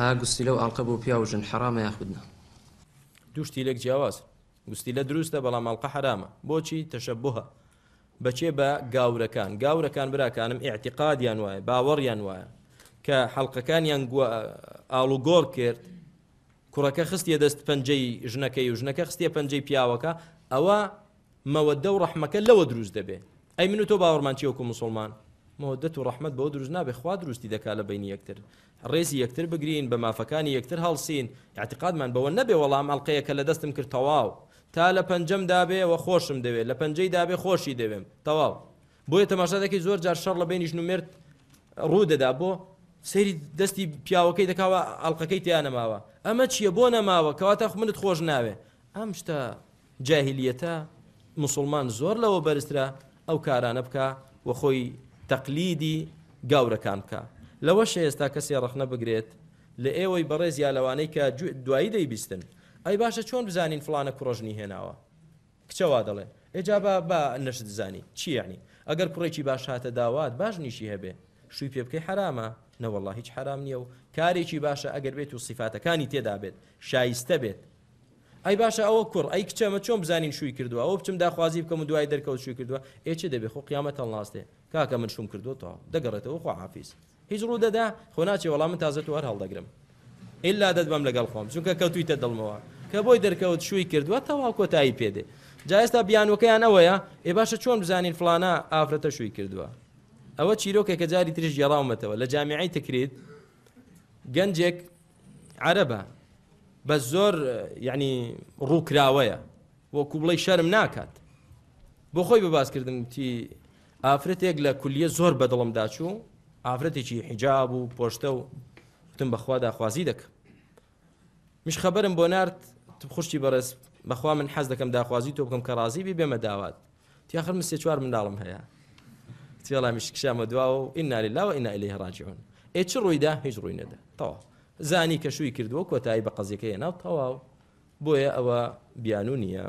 ئاگوستی لەو ئاڵقە بۆ پیاوژن حرامە یاخودنا دوشتی لەک جیاواز گوستی لە دروستە بەڵام ئەڵقە حرامە بۆچی تەشەبە بەچێ بە گاورەکان گاورەکان براکانم ئاعتقادیان وایە باوەڕیان وایە کە حەڵلقەکانیان ئاڵوگۆر کرد کوڕەکە خستیە دەست پەنجەی ژنەکەی و ژنەکە خستیە پەنجەی پیاوەکە ئەوە مەوەدە و ڕەحمەکە لەوە دروست دەبێت ئەی من و تۆ باوەڕمانچیوەکو مسلمان مۆدەت و ڕحمت بۆ دروست نابێ خوا دروستی دەکا لە بینی یەکتر ڕێزی یەکتر بگرین بە مافەکانی یەکتر هەڵسین یاعتقادمان بەوە نەبێ وەڵام ئەڵلقەیە کە لە دەستم کرد تەواو تا لە پەنجەم دابێەوە خۆشم دەوێت لە پەنجەی دابێ خۆشی دەوێم تەواو بۆیە تەماشادەکەی زۆر جار شەڕ لە بینیش نومێرت ڕوودەدا بۆ سەیری دەستی پیاوەکەی دەکاوە ئەڵلقەکەی تیانەماوە ئەمە چییە بۆ نەماوە کەواتە منت خۆش ناوێ ئەم شتە جاهلیەتە مسلمان زۆر لەوە بەرزرا ئەو کارانە بکە وە خۆی تەقلیدی گاورەکان بکە لەوەش ئێستا کەسی ڕخنە بگرێت لە ئێوەی بەڕێز یا لەوانەی کە دوایی دەیبیستن ئەی باشە چۆن بزانین فلانە کوڕژنی هێناوە کچەوا دەڵێ ئێجابە با نەشت زانی چیعنی ئەگەر کوڕێکی باش هاتە داوات باش نیشی هەبێ شووی پێ بکەی حرامە نەوەله هیچ حرام نییە و کارێکی باشە ئەگەر بێت و سیفاتەکانی تێدا بێت شایستە بێت ئەی باشە ئەوە کوڕ ئەی کچەمە چۆن بزانین شووی کردووە ئەو بچم داخوازی بکەم و دوای دەرکەوت شووی کردووە ئێچە دەبێ خۆ قیامەتە ڵاستێ کاکە من شوم کردوەوە دەگەڕێتەوە خۆ حافیز هیچ ڕوو دەدا خۆناچی وەڵام من تازە وەر هەڵدەگرم ئللا دەدبم لەگەڵ خۆم چونکە کەوتویتە دڵمەوە کە بۆی دەرکەوت شووی کردووە تەواو کۆتایی پێدێ جایستا بیانوەکەیان ئەوەیە ئێ باشە چۆن بزانین فلانە ئافرەتە شووی کردووە ئەوە چیرۆکێک کە جاری تریش گەڕاومەتەوە لە جامیعی تکریت گەنجێک عەرەبە بە زۆر یعنی ڕووکراوەیە وەکو بڵی شەرم ناکات بۆ خۆی بە باسکردن تی ئافرەتێک لە کولیە زۆر بەدڵم داچوو ئافرەتێکی حیجاب و پۆشتە و وتم بەخوا داخوازی دەکەم مش خەبەرم بۆ نرد خوشتی بەرز بەخوا من حەز دەکەم داخوازی تۆ بکەم کە ڕازی بی بێمە داوات تیاخر من سێ چوار منداڵم هەیە تێڵامیشکشامە دوا و ئینناالی لاوە ئیننا لێ هەڕاجون ئێ چ ڕوویدا هیچ ڕووی نەدا تەواف زانی کەشوی کردووە کۆتایی بە قەزیەکەی ناو تەواو بۆیە ئەوە بیان و نییە